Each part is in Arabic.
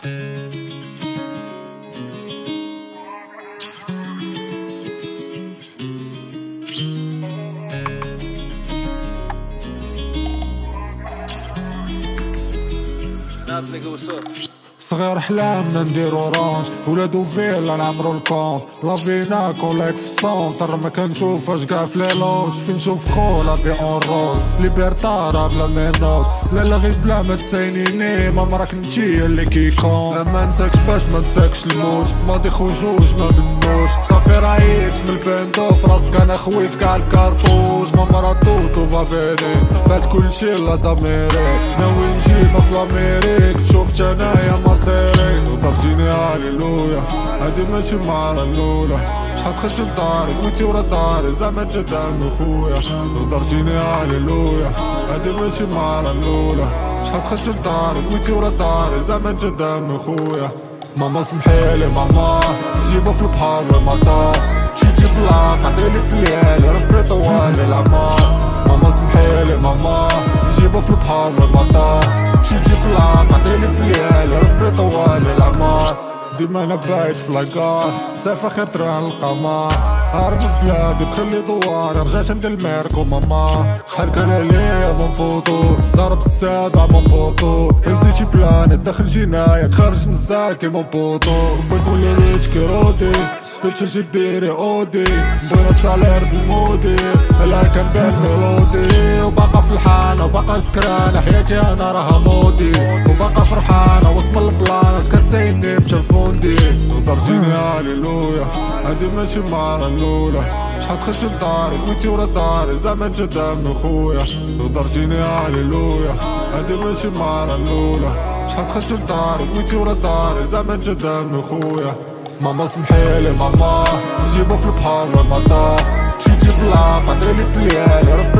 Nabs, nigga, what's up? صغير حلامنا نديرو رونج ولادو فيلا نعمرو الكونت لافينا كولاك في السونتر ما كنشوفهاش كاع في ليلوج فين نشوف خو لافي اون روز ليبرتارا بلا مينوت لا لا غير بلا ما تساينيني ما مراك نتي اللي كيكون. ما نساكش باش ما نساكش الموت ماضي خو جوج ما منوش صافي رايت من البندو فراسك أنا خويت كاع الكارطوش. ما مراتوت وفا بيني فات كلشي لا ضميري ناوي نجيبها في لاميريك سيرين وضرجيني هاليلويا هادي ماشي المرة الأولى شحال دخلت لداري وانتي ورا داري زعما جا عمي خويا وضرجيني هاليلويا هادي ماشي المرة الأولى شحال دخلت لداري وانتي ورا داري زعما جا عمي خويا ماما سمحيلي ماما جيبو في البحر المطار شي جيب لاق عطيني في الليالي ربي طوالي العمار ماما سمحيلي ماما جيبو في البحر المطار شي جيب لاق عطيني في الليالي ربي طوالي العمار ديما أنا بايت في لاكار سافة خاطر على القمر هارب بلادي بخلي دوار. رجعت عند الميركو ماما شحال كان عليا من بوطو ضرب السابع من بوطو شي بلانت داخل جناية. خارج نزاكي من بوطو بغيت نولي ريتش كيروتي. بيتش ديري أودي. بغينا سالير بالمودي لا كان ميلودي. وباقا في الحانة سكرانة حياتي أنا راها مودي. وباقا فرحانة وسط البلانة كتسايني بتلفوندي ودرجيني هاليلويا. هادي ماشي المرة الأولى شحال دخلت لداري كويتي ورا داري. زعما جا دمي خويا. ودرجيني هاليلويا. هادي ماشي المرة الأولى شحال دخلت لداري كويتي ورا داري. زعما جا دمي خويا. ماما سمحيلي ماما. نجيبو في البحر المطار شي جيب لاق عطيني في الليالي. ربي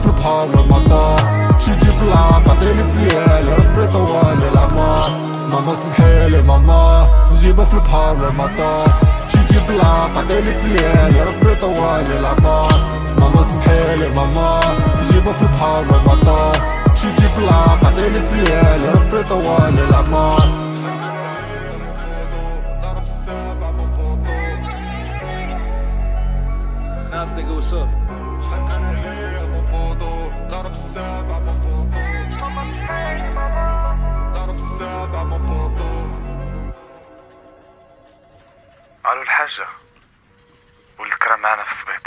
في البحر المطار شي جيب لاق عطيني في الليالي ربي طوالي العمار ماما سمحيلي ماما نجيبو في البحر المطار شي جيب لاق عطيني في الليالي ربي طوالي العمار ماما سمحيلي ماما نجيبو في البحر المطار شي جيب لاق عطيني في الليالي ربي طوالي العمار Nabs, nigga, what's up? ضرب من بوطو ألو الحاجة والكرا معنا في على تعتقل